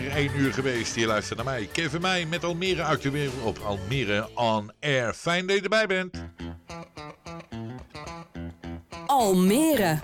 weer 1 uur geweest. Je luistert naar mij, Kevin mij met Almere actueel op Almere On Air. Fijn dat je erbij bent. Almere.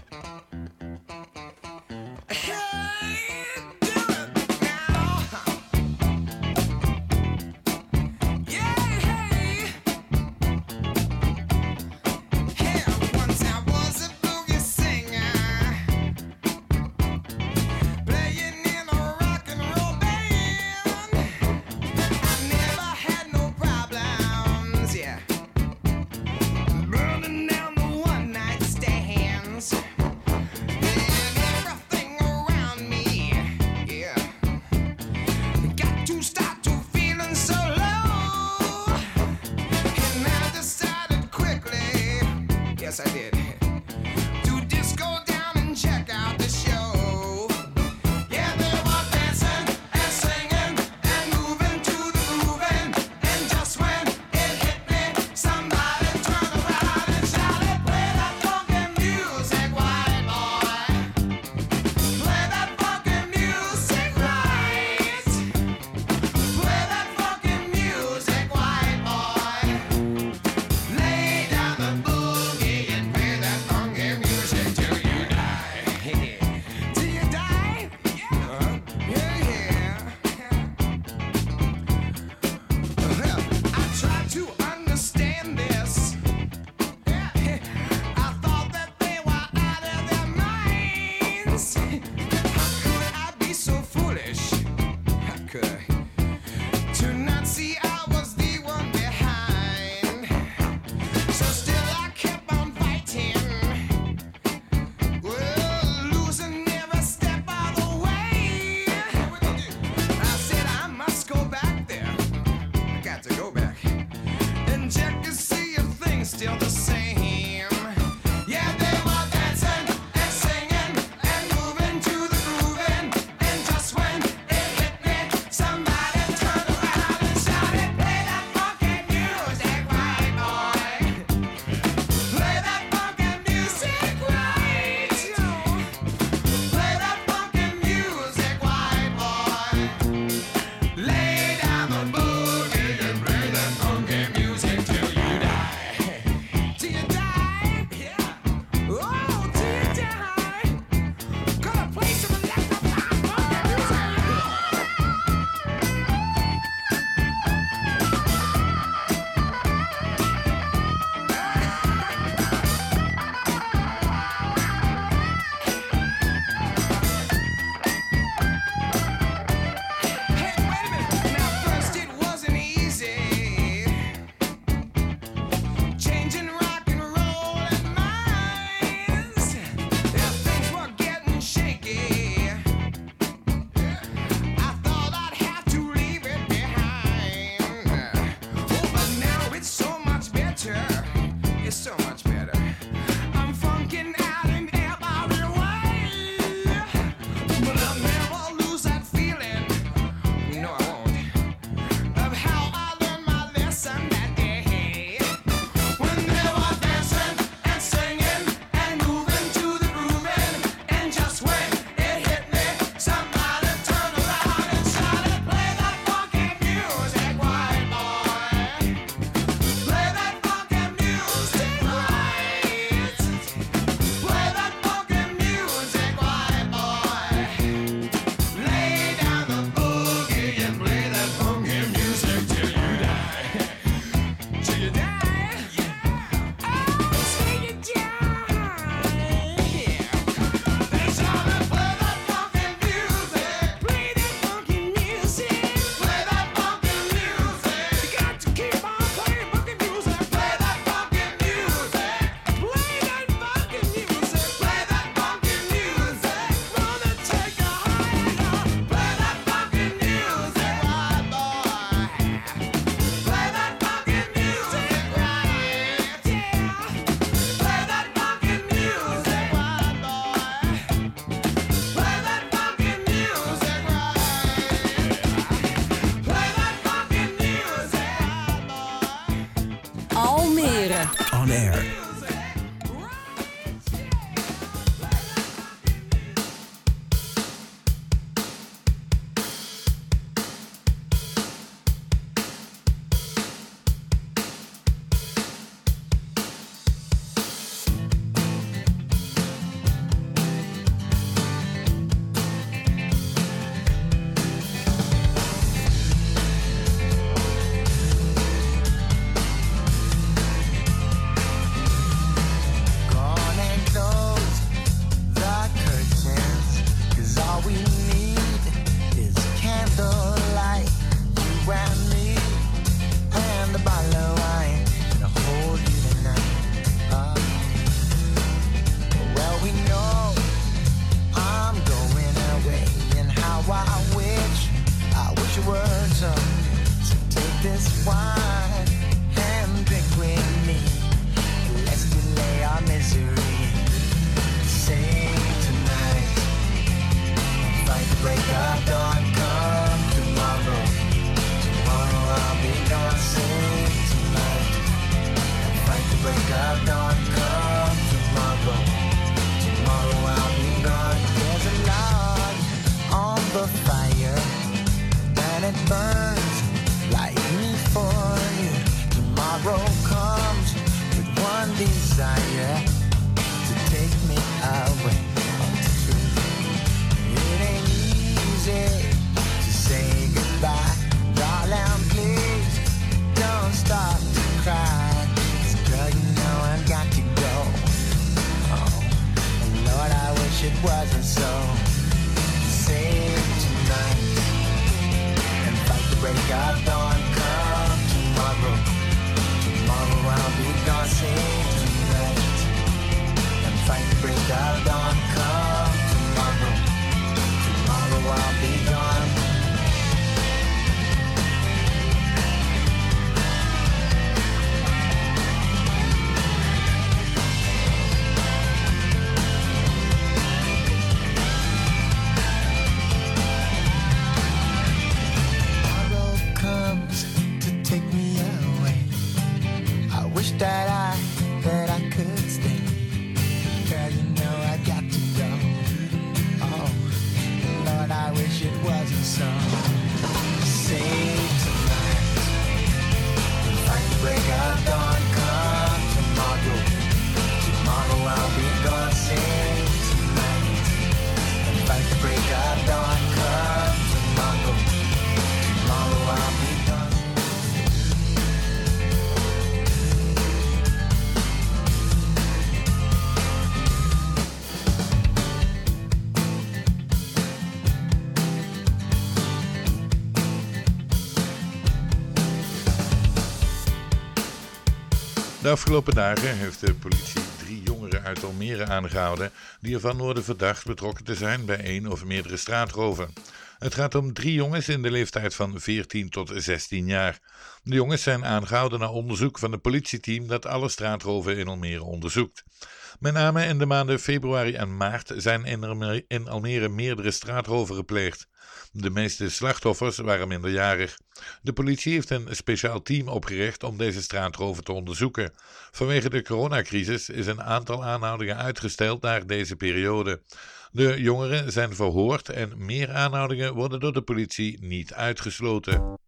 De afgelopen dagen heeft de politie drie jongeren uit Almere aangehouden die ervan worden verdacht betrokken te zijn bij één of meerdere straatroven. Het gaat om drie jongens in de leeftijd van 14 tot 16 jaar. De jongens zijn aangehouden na onderzoek van het politieteam dat alle straatroven in Almere onderzoekt. Met name in de maanden februari en maart zijn in Almere meerdere straatroven gepleegd. De meeste slachtoffers waren minderjarig. De politie heeft een speciaal team opgericht om deze straatroven te onderzoeken. Vanwege de coronacrisis is een aantal aanhoudingen uitgesteld naar deze periode. De jongeren zijn verhoord en meer aanhoudingen worden door de politie niet uitgesloten.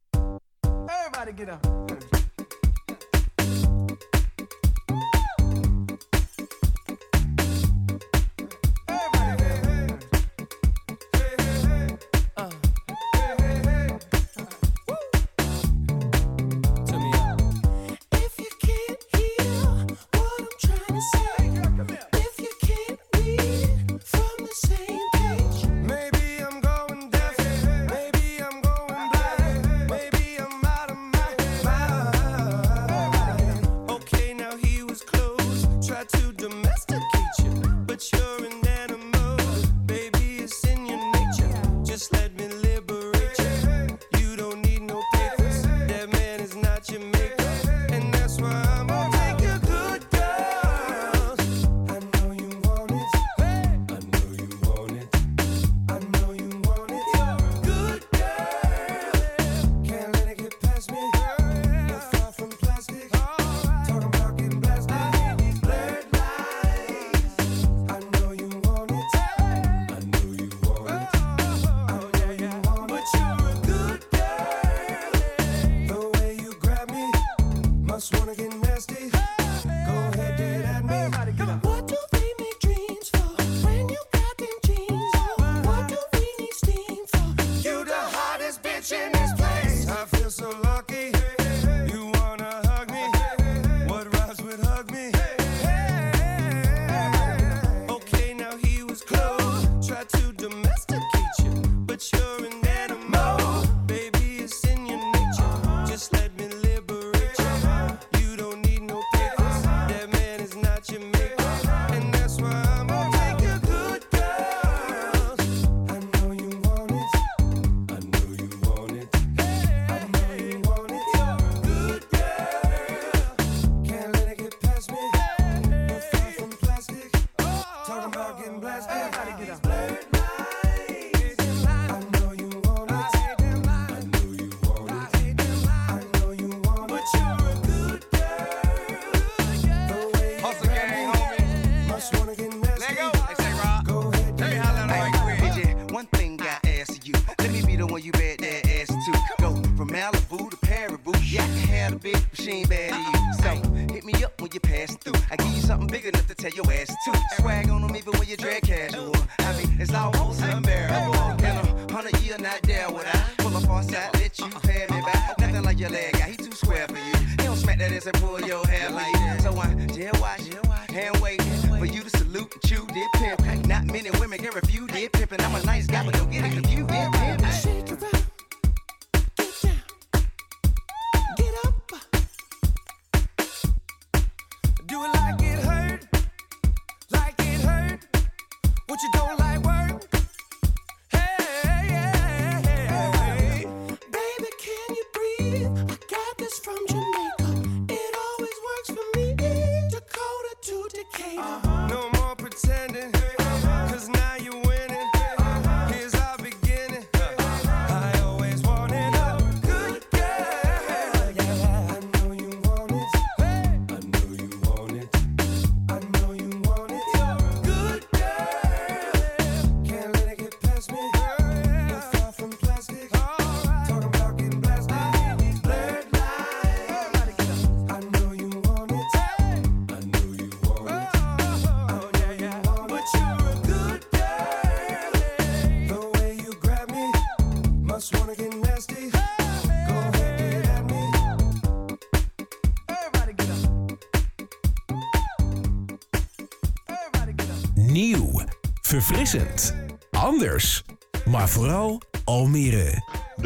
I give you something big enough to tell your ass to. Swag on them even when you drag casual. I mean, it's almost unbearable. In a hundred year, not there would I pull up on side, let you pay me back. Nothing like your leg guy, he too square for you. He don't smack that ass and pull your hair like that. So I jail watch, hand wait for you to salute and chew did pimp. Not many women can refuse did pimp, and I'm a nice guy, but don't get it confused.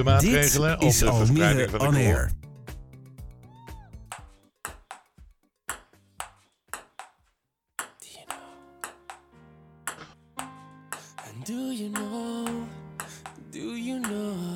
Maatregelen Dit om is de verspreiding van de koor. Do you know? Do you know?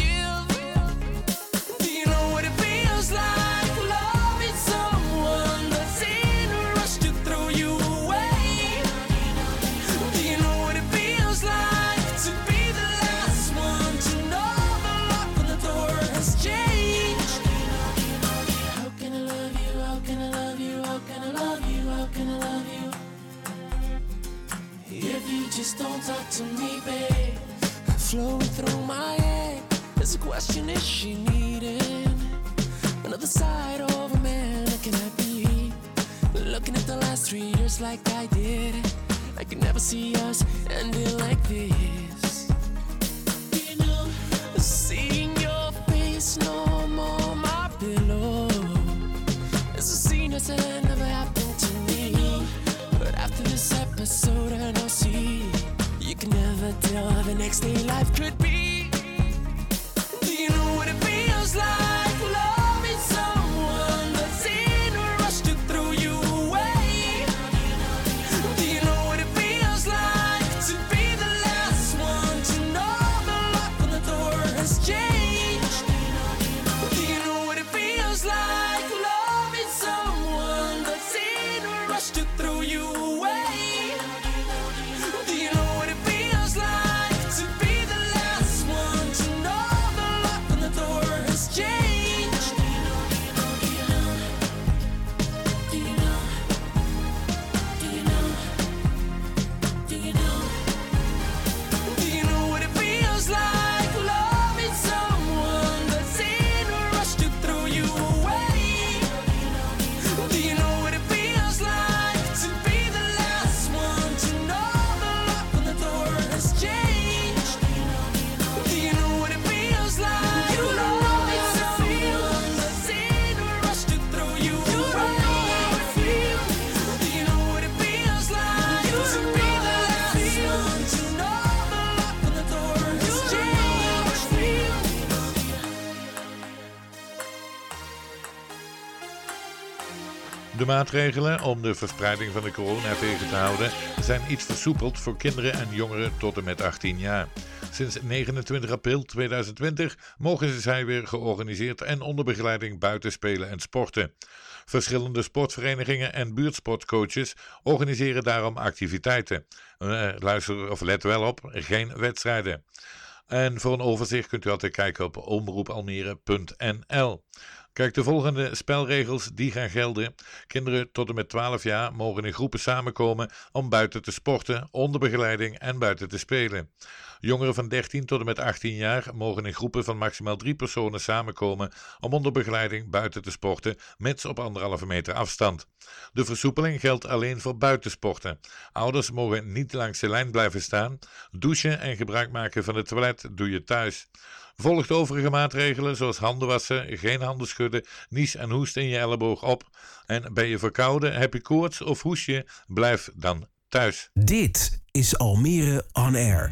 she needed another side of a man? Can I be looking at the last three years like I did? I could never see us ending like this. You know, seeing your face no more my pillow. It's a scene that's never happened to me. But after this episode, and I'll see you can never tell how the next day life could be life. De maatregelen om de verspreiding van de corona tegen te houden zijn iets versoepeld voor kinderen en jongeren tot en met 18 jaar. Sinds 29 april 2020 mogen zij weer georganiseerd en onder begeleiding buiten spelen en sporten. Verschillende sportverenigingen en buurtsportcoaches organiseren daarom activiteiten. Eh, luister of let wel op, geen wedstrijden. En voor een overzicht kunt u altijd kijken op omroepalmere.nl. Kijk, de volgende spelregels die gaan gelden. Kinderen tot en met 12 jaar mogen in groepen samenkomen om buiten te sporten, onder begeleiding en buiten te spelen. Jongeren van 13 tot en met 18 jaar mogen in groepen van maximaal drie personen samenkomen om onder begeleiding buiten te sporten, mits op anderhalve meter afstand. De versoepeling geldt alleen voor buitensporten. Ouders mogen niet langs de lijn blijven staan. Douchen en gebruik maken van het toilet doe je thuis. Volg de overige maatregelen zoals handen wassen, geen handen schudden, nies en hoest in je elleboog op. En ben je verkouden, heb je koorts of hoest je, blijf dan thuis. Dit is Almere On Air.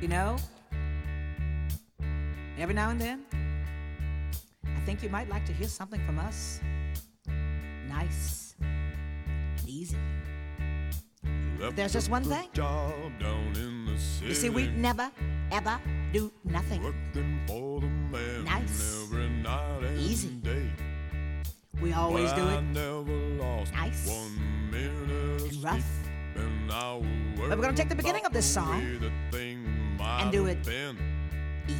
You know, every now and then, I think you might like to hear something from us. Nice and easy. But there's just one thing. Job down in the city. You see, we never, ever do nothing. Working for the man Nice. every night and Easy. day. We always do Well, I it never lost Nice. one minute of and rough. sleep, and I was But we're gonna take the beginning of this about song the way the thing might do have it been.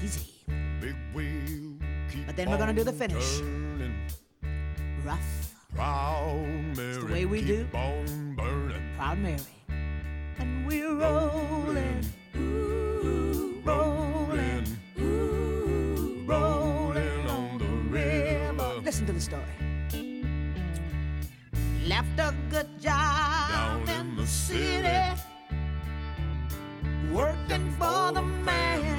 Easy. Big wheel keep But then we're gonna do the on finish. turning. Rough. Proud Mary, the way we keep do. on burning. Proud Mary. And we're rolling. Ooh, rolling. Ooh, rolling on the river. Listen to the story. Left a good job Down in the city. Working for the man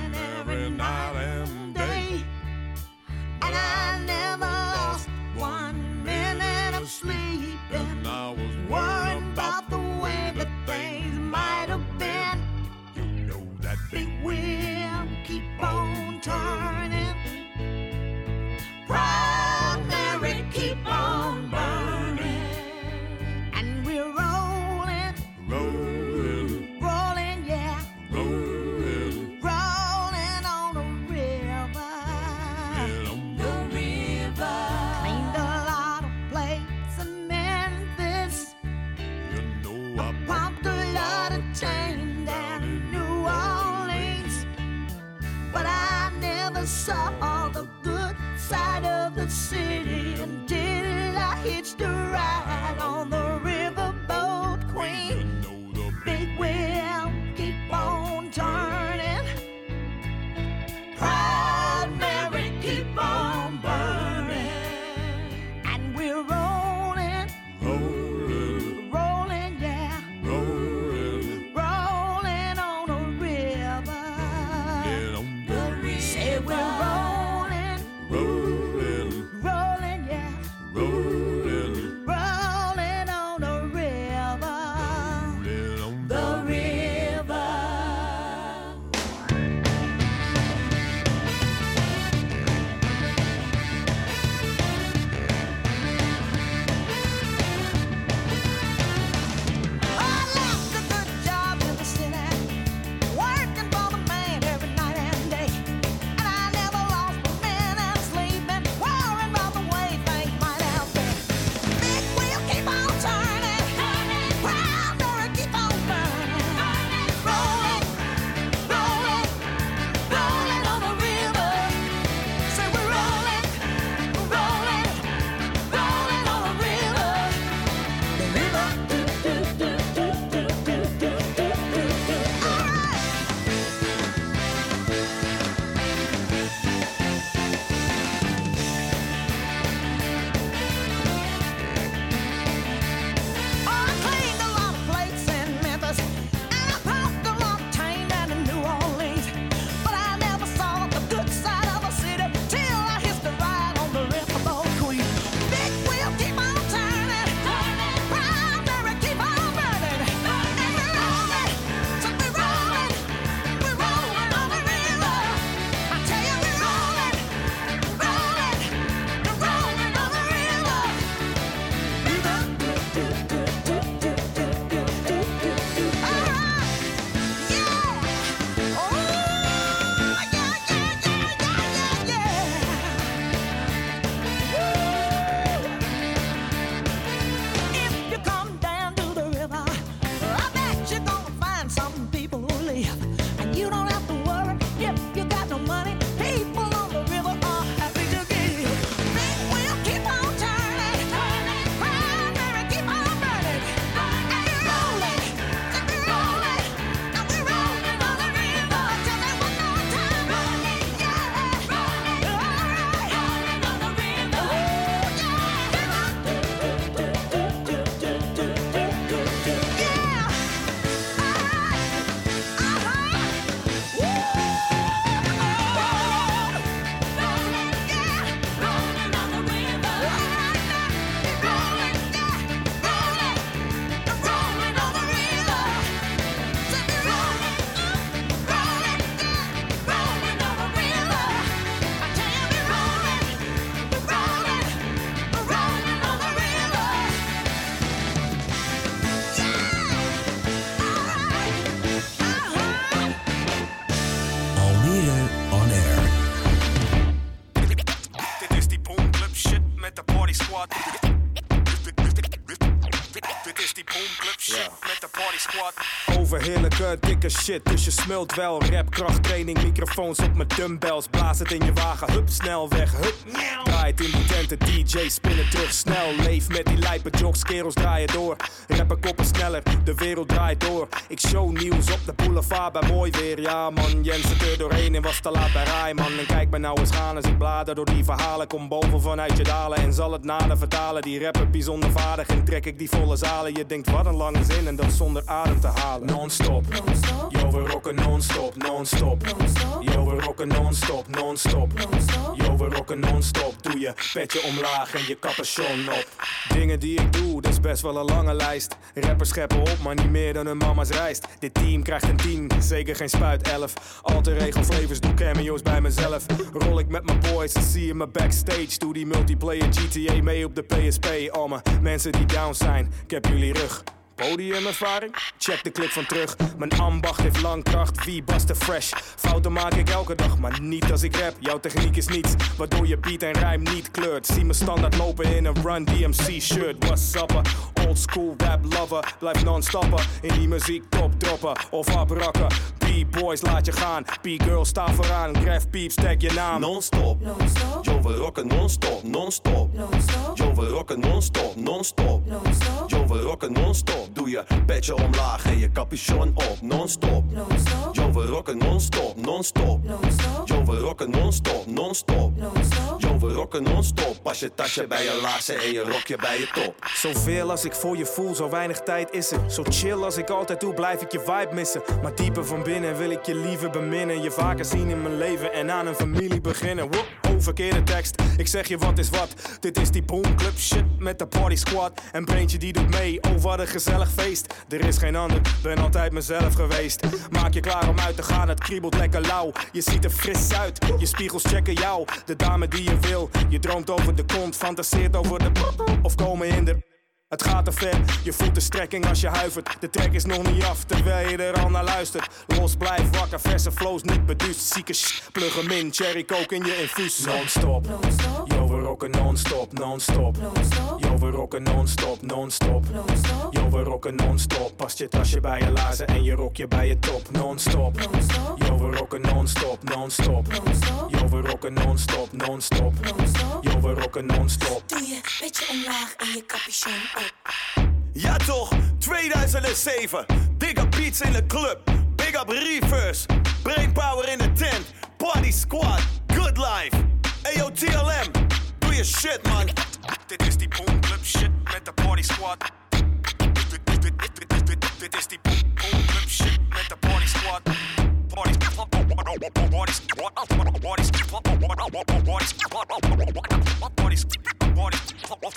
shit, dus je smult wel. Rap, krachttraining, microfoons op mijn dumbbells. Blaas het in je wagen, hup, snel weg, hup. Draait in die tenten, DJ, spinnen terug, snel. Leef met die lijpe jocks, kerels draaien door. Rappen koppen sneller, de wereld draait door. Ik show nieuws op de boulevard bij mooi weer. Ja man, Jens zit er doorheen en was te laat bij Rijman. En kijk me nou eens gaan als ik blader door die verhalen. Kom boven vanuit je dalen en zal het nader vertalen. Die rapper bijzonder vaardig en trek ik die volle zalen. Je denkt wat een lange zin en dat zonder adem te halen. Non-stop, yo we rocken non-stop, non-stop. Yo we rocken non-stop, non-stop. Yo we rocken non-stop. Doe je petje omlaag en je capuchon op. Dingen die ik doe, dat is best wel een lange lijst. Rappers scheppen op, maar niet meer dan hun mama's rijst. Dit team krijgt een 10, zeker geen spuit 11. Alter regel flavors, doe cameo's bij mezelf. Rol ik met mijn boys, zie je me backstage. Doe die multiplayer GTA mee op de PSP. Allemaal mensen die down zijn, ik heb jullie rug. Podiumervaring? Check de clip van terug. Mijn ambacht heeft lang kracht, wie bast de fresh? Fouten maak ik elke dag, maar niet als ik rap. Jouw techniek is niets, waardoor je beat en rijm niet kleurt. Zie me standaard lopen in een Run DMC shirt. What's up? Old school rap lover, blijf non-stoppen. In die muziek top droppen of abrakken. B-boys laat je gaan, B-girls sta vooraan. Graf peeps, tag je naam. Non-stop, yo we rocken non-stop, non-stop. Yo we rocken non-stop, non-stop. Yo we rocken non-stop. Doe je petje omlaag en je capuchon op, non-stop. Yo we rocken non-stop, non-stop. Yo we rocken non-stop, non-stop. Yo we rocken non-stop. Pas je tasje bij je laarzen en je rokje bij je top. Zoveel als ik voor je voel, zo weinig tijd is er. Zo chill als ik altijd doe, blijf ik je vibe missen. Maar dieper van binnen wil ik je liever beminnen. Je vaker zien in mijn leven en aan een familie beginnen. Wow, oh, verkeerde tekst. Ik zeg je wat is wat. Dit is die boomclub shit met de party squad. En Breentje die doet mee, oh wat een gezellig feest. Er is geen ander, ben altijd mezelf geweest. Maak je klaar om uit te gaan, het kriebelt lekker lauw. Je ziet er fris uit, je spiegels checken jou. De dame die je wil, je droomt over de kont, fantaseert over de of komen in de. Het gaat te ver, je voelt de strekking als je huivert. De trek is nog niet af, terwijl je er al naar luistert. Los, blijf wakker, verse flows niet beduust. Zieke sh, plug hem in, cherry coke in je infuus. Non-stop, yo we rocken non-stop, non-stop. Yo we rocken non-stop, non-stop. Yo we rocken non-stop. Past je tasje bij je laarzen en je rokje bij je top. Non-stop, yo we rocken non-stop, non-stop. Yo we rocken non-stop, non-stop. Yo we rocken non-stop. Doe je beetje omlaag en je capuchon op. Ja toch, 2007. Dikke beats in de club. Big up reverse. Brainpower in de tent. Party squad. Good life. Ayo TLM. Je shit man. Dit is die boomclub shit met de party squad. Dit- is die boom- boomclub shit met de party squad. Party squad. Party squad. Party squad. Party squad.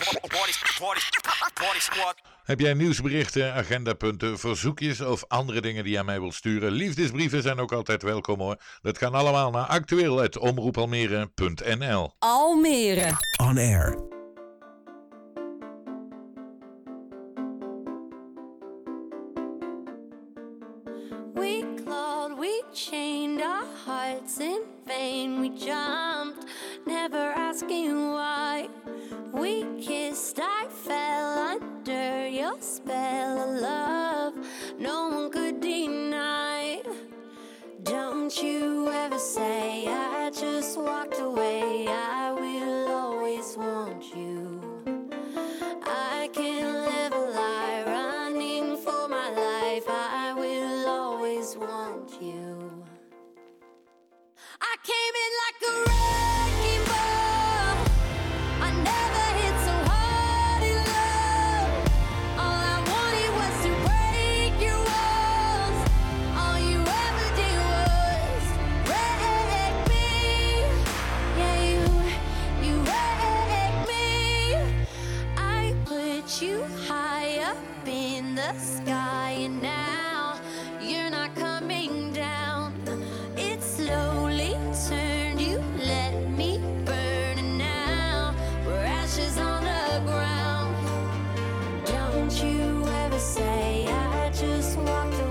Party squad. Party squad. Heb jij nieuwsberichten, agendapunten, verzoekjes of andere dingen die je aan mij wilt sturen? Liefdesbrieven zijn ook altijd welkom hoor. Dat kan allemaal naar actueel.omroepalmere.nl Almere. On air. We clawed, we chained our hearts in vain. We jumped, never asking why. We kissed, I fell under your spell of love. No one could deny. Don't you ever say I just walked away. I Don't you ever say I just walked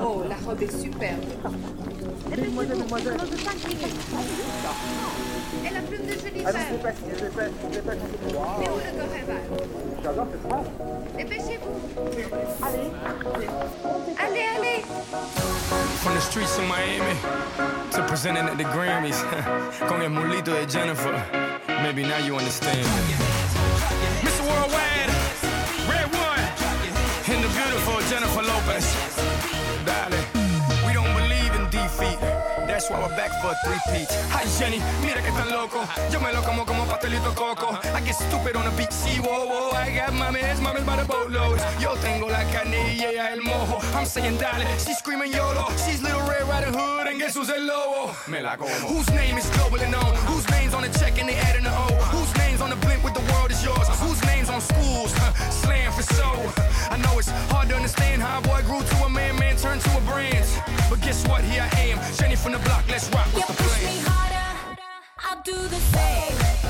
Oh, la robe est superbe. Mademoiselle, mademoiselle. Et la plume de Allez, se femme. dépêche, dépêche, dépêche. Mais où le Goreval J'adore cette phrase. Dépêchez-vous. Allez, Allez, allez. From the streets of Miami to presenting at the Grammys. Con el mulito de Jennifer. Maybe now you understand. We're back for a three-peat. Hi Jenny, mira que tan loco. Yo me lo como como pastelito coco. I get stupid on the beach, see, whoa, whoa. I got mames, mames by the boatloads. Yo tengo la carne y ella el mojo. I'm saying dale, she's screaming YOLO. She's little Red Riding Hood and guess who's el lobo? Me la como. Whose name is globally known? Whose name's on the check and they adding the O? Whose name's on the blimp with the world on schools? Huh, Slam for so. I know it's hard to understand how a boy grew to a man, man turned to a brand. But guess what? Here I am, Jenny from the block. Let's rock with You the push plan. me harder, I'll do the same.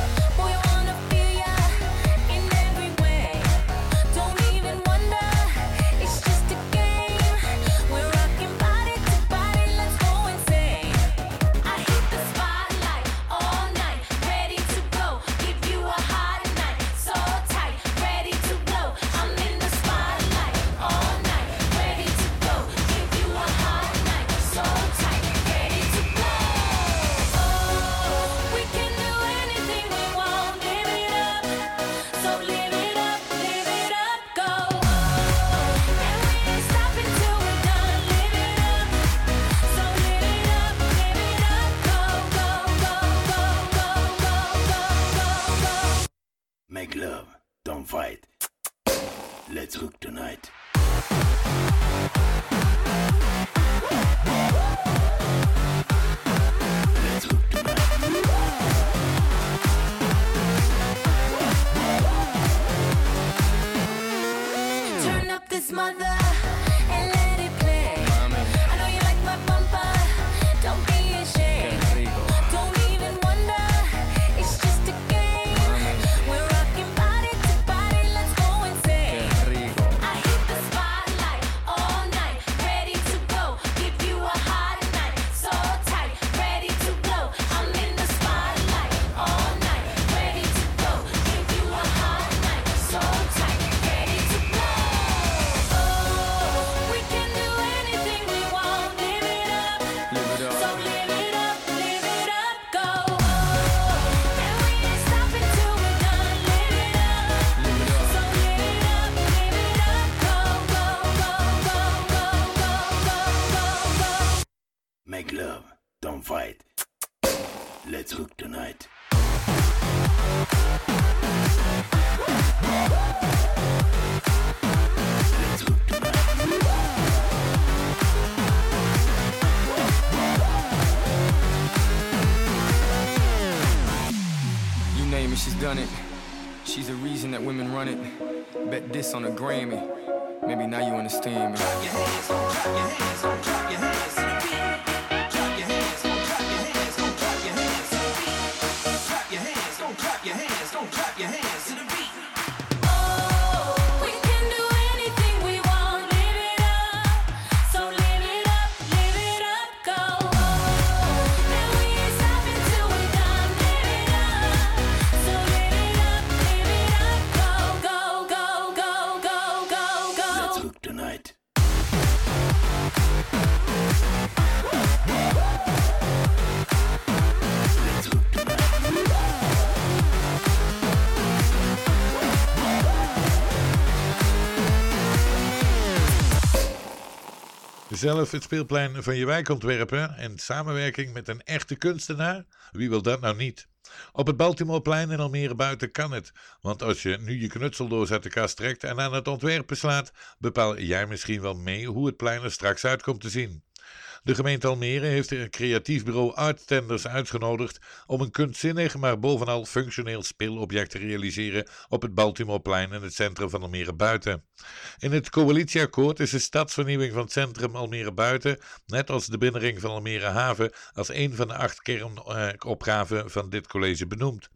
Let's tonight. You name it, she's done it. She's the reason that women run it. Bet this on a Grammy. Maybe now you understand me. Zelf het speelplein van je wijk ontwerpen in samenwerking met een echte kunstenaar? Wie wil dat nou niet? Op het Baltimoreplein in Almere buiten kan het. Want als je nu je knutseldoos uit de kast trekt en aan het ontwerpen slaat, bepaal jij misschien wel mee hoe het plein er straks uit komt te zien. De gemeente Almere heeft een creatief bureau Art Tenders uitgenodigd om een kunstzinnig, maar bovenal functioneel speelobject te realiseren op het Baltimoreplein in het centrum van Almere Buiten. In het coalitieakkoord is de stadsvernieuwing van het centrum Almere Buiten, net als de binnenring van Almere Haven, als een van de acht kernopgaven van dit college benoemd.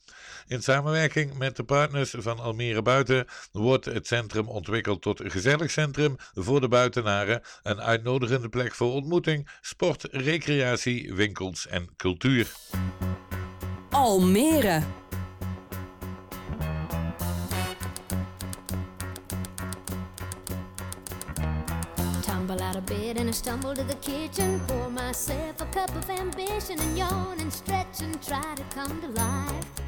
In samenwerking met de partners van Almere Buiten wordt het centrum ontwikkeld tot een gezellig centrum voor de buitenaren, een uitnodigende plek voor ontmoeting, sport, recreatie, winkels en cultuur. Almere. Tumble out of bed and I stumble to the kitchen. Pour myself a cup of ambition and yawn and stretch and try to come to life.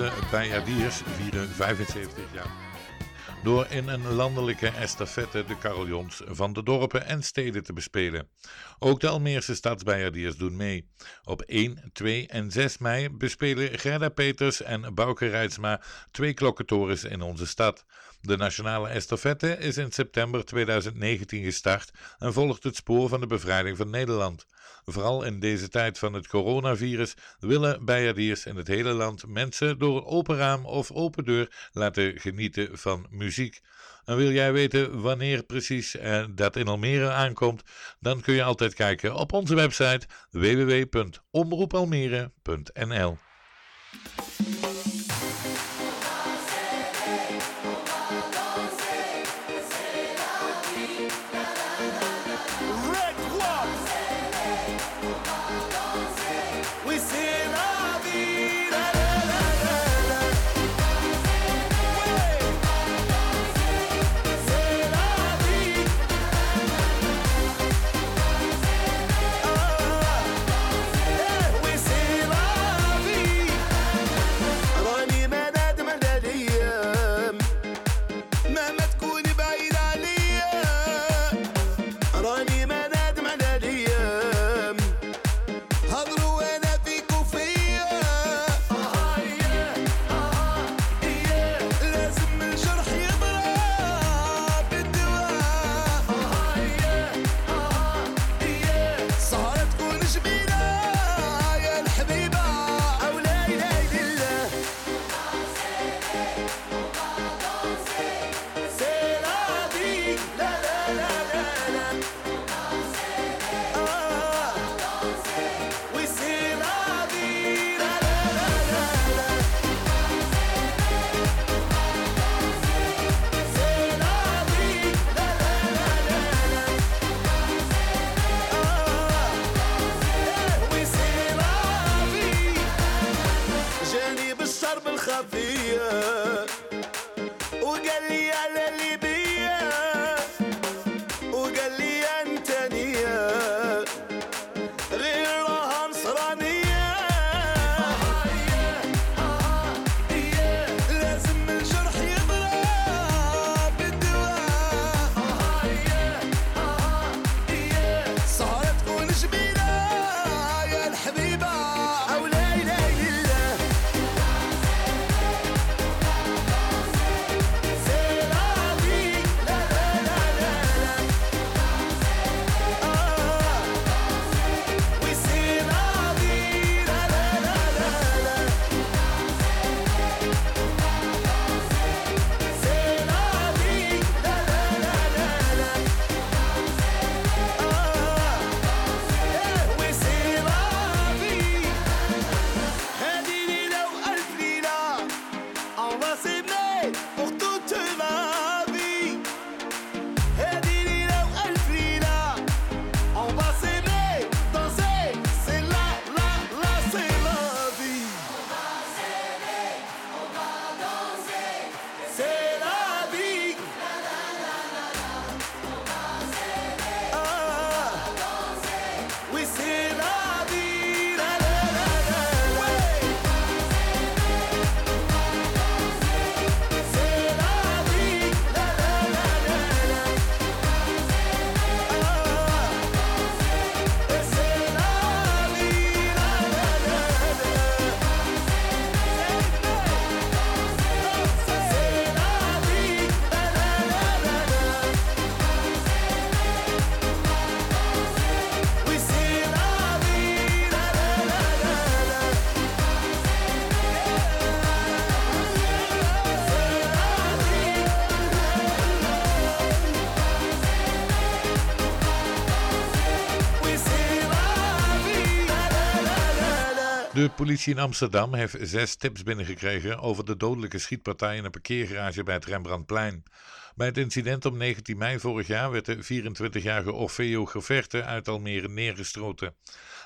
Nederlandse bijaardiers vieren 75 jaar. Door in een landelijke estafette de carillons van de dorpen en steden te bespelen. Ook de Almeerse stadsbijaardiers doen mee. Op 1, 2 en 6 mei bespelen Gerda Peters en Bouke Rijtsma twee klokkentorens in onze stad. De nationale estafette is in september 2019 gestart en volgt het spoor van de bevrijding van Nederland. Vooral in deze tijd van het coronavirus willen bijaardiers in het hele land mensen door open raam of open deur laten genieten van muziek. En wil jij weten wanneer precies eh, dat in Almere aankomt, dan kun je altijd kijken op onze website www.omroepalmere.nl. De politie in Amsterdam heeft zes tips binnengekregen over de dodelijke schietpartij in een parkeergarage bij het Rembrandtplein. Bij het incident op 19 mei vorig jaar werd de 24-jarige Orfeo Geverte uit Almere neergestoten.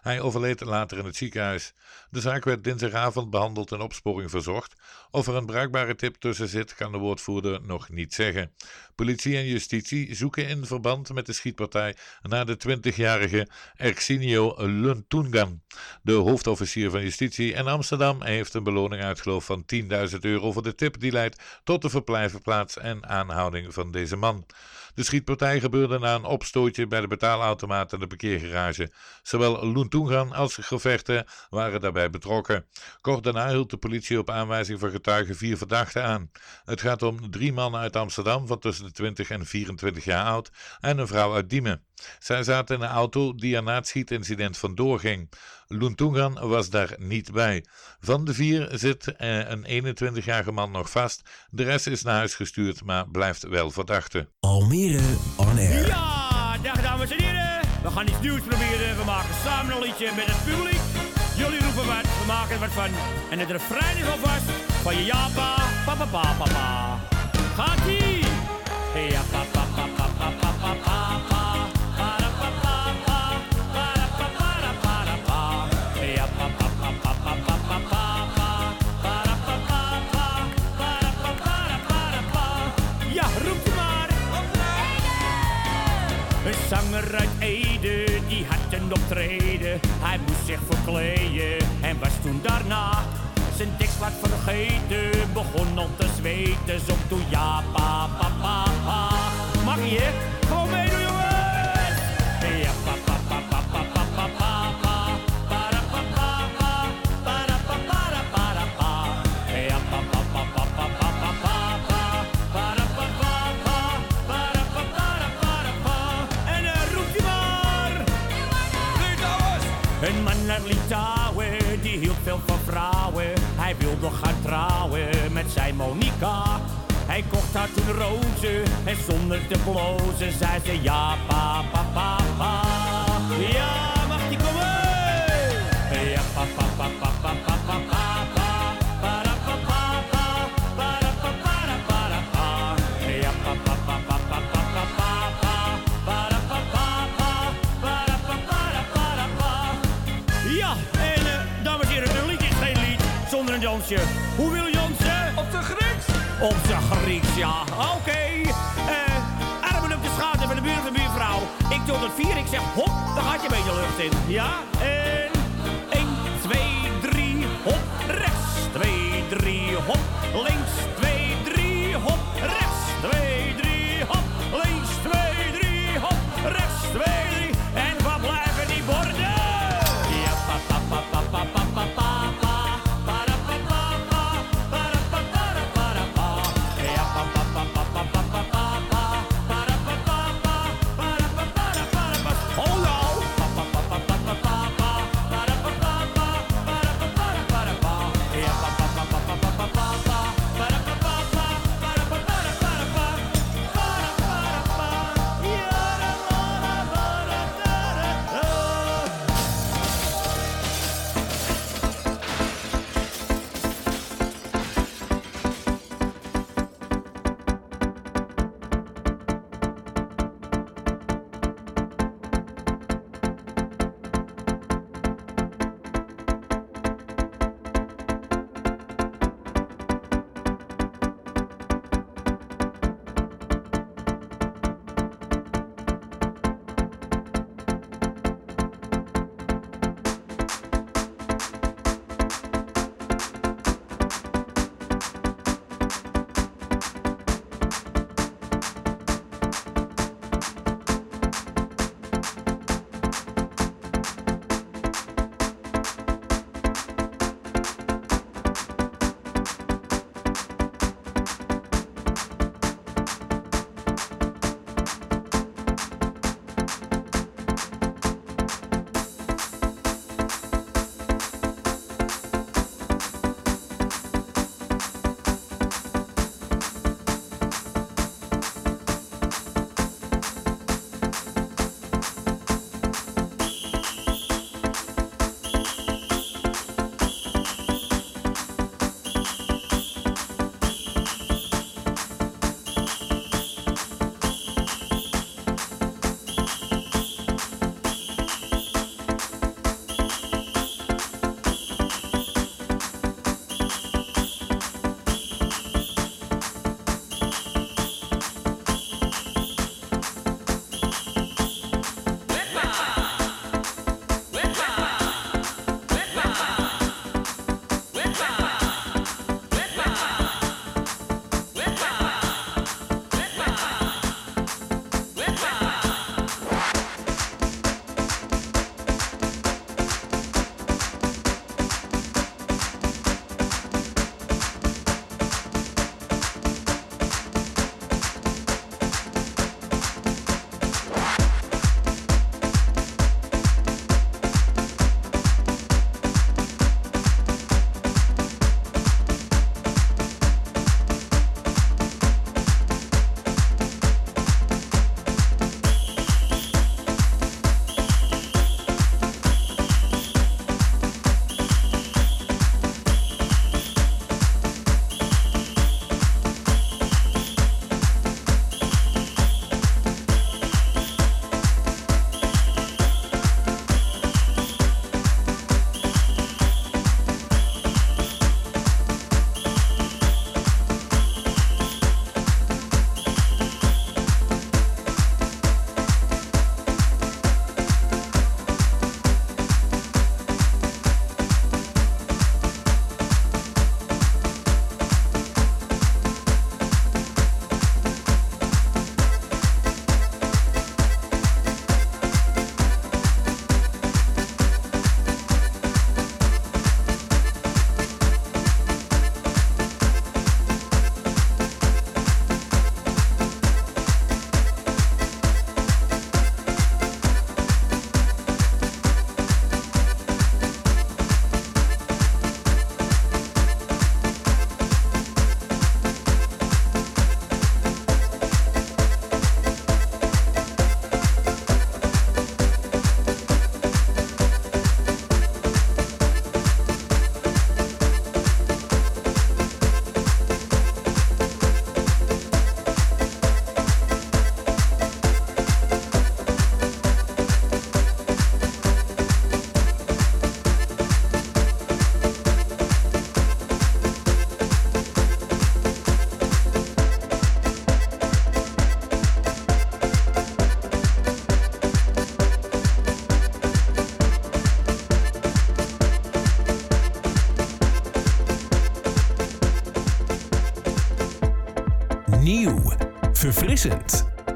Hij overleed later in het ziekenhuis. De zaak werd dinsdagavond behandeld en opsporing verzocht. Of er een bruikbare tip tussen zit, kan de woordvoerder nog niet zeggen. Politie en justitie zoeken in verband met de schietpartij naar de 20-jarige Erxinio Luntungan. De hoofdofficier van justitie in Amsterdam heeft een beloning uitgeloofd van 10.000 euro voor de tip die leidt tot de verblijfplaats en aanhouding van deze man. De schietpartij gebeurde na een opstootje bij de betaalautomaat en de parkeergarage. Zowel Luntungan als gevechten waren daarbij betrokken. Kort daarna hield de politie op aanwijzing van getuigen vier verdachten aan. Het gaat om drie mannen uit Amsterdam van tussen de 20 en 24 jaar oud en een vrouw uit Diemen. Zij zaten in een auto die er na het schietincident vandoor ging. Luntungan was daar niet bij. Van de vier zit eh, een 21-jarige man nog vast. De rest is naar huis gestuurd, maar blijft wel verdachte. Almere On Air. Ja, dag dames en heren. We gaan iets nieuws proberen. We maken samen een liedje met het publiek. Jullie roepen wat, we maken er wat van. En het refrein is alvast van je ja pa, papa pa pa pa. Gaat-ie! Ja pa pa pa pa zanger uit Ede, die had een optreden. Hij moest zich verkleden en was toen daarna zijn tekst wat vergeten. Begon al te zweten, zo toen ja, pa, pa, pa, pa. Mag je? Monica. Hij kocht haar toen roze. en zonder te blozen zei ze ja, pa pa Pa. pa, Ja, mag die komen? Ja, pa, pa, pa, pa, Ja, pa dames en heren, een lied is geen lied zonder een dansje. Hoe wil je op zijn Grieks, ja. Oké. Eh, armen op de schouder van de buurt van de buurvrouw. Ik doe tot vier, ik zeg hop, dan gaat je een beetje lucht in. Ja, en 1, 2, 3, hop, rechts. 2, 3, hop, links. 2,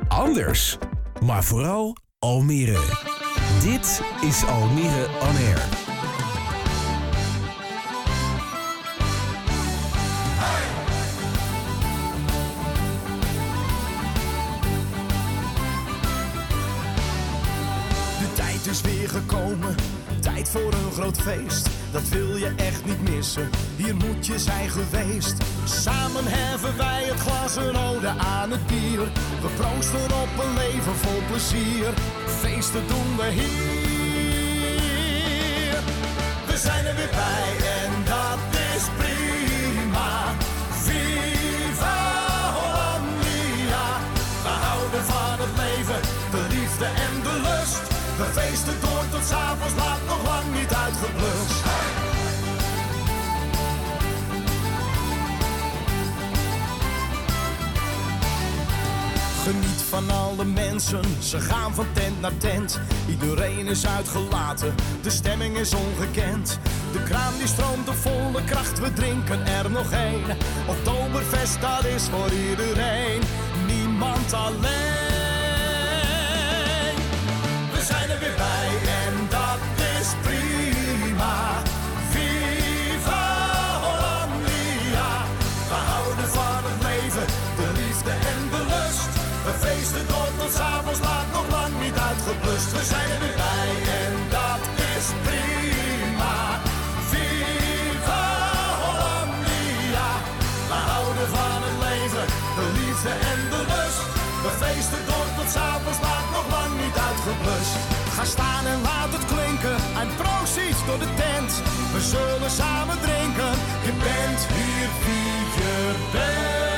anders, maar vooral Almere. Dit is Almere On Air. De tijd is weer gekomen, tijd voor een groot feest. Dat wil je echt niet missen, hier moet je zijn geweest. Samen heffen wij het glas een ode aan het bier. We proosten op een leven vol plezier. Feesten doen we hier. We zijn er weer bij en dat is prima. Viva Hollandia. We houden van het leven, de liefde en de lust. We feesten door tot s'avonds laat, nog lang niet uitgeblust. Geniet van alle mensen, ze gaan van tent naar tent. Iedereen is uitgelaten, de stemming is ongekend. De kraan die stroomt op volle kracht, we drinken er nog één. Oktoberfest, dat is voor iedereen, niemand alleen. We zijn er weer bij en dat is prima. Viva Hollandia. We houden van het leven, de liefde en de lust. We feesten door tot s'avonds laat, nog lang niet uitgeblust. Ga staan en laat het klinken, en proost door de tent. We zullen samen drinken, je bent hier wie je bent.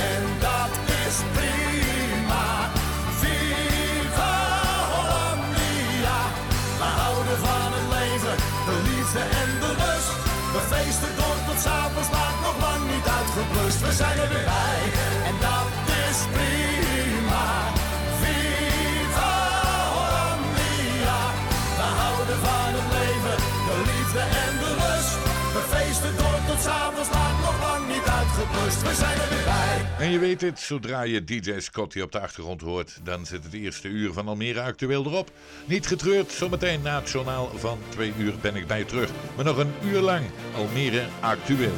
We feesten door tot s'avonds laat, nog lang niet uitgeblust. We zijn er weer bij En je weet het, zodra je DJ Scotty op de achtergrond hoort, dan zit het eerste uur van Almere Actueel erop. Niet getreurd, zometeen na het van twee uur ben ik bij je terug. Maar nog een uur lang Almere Actueel.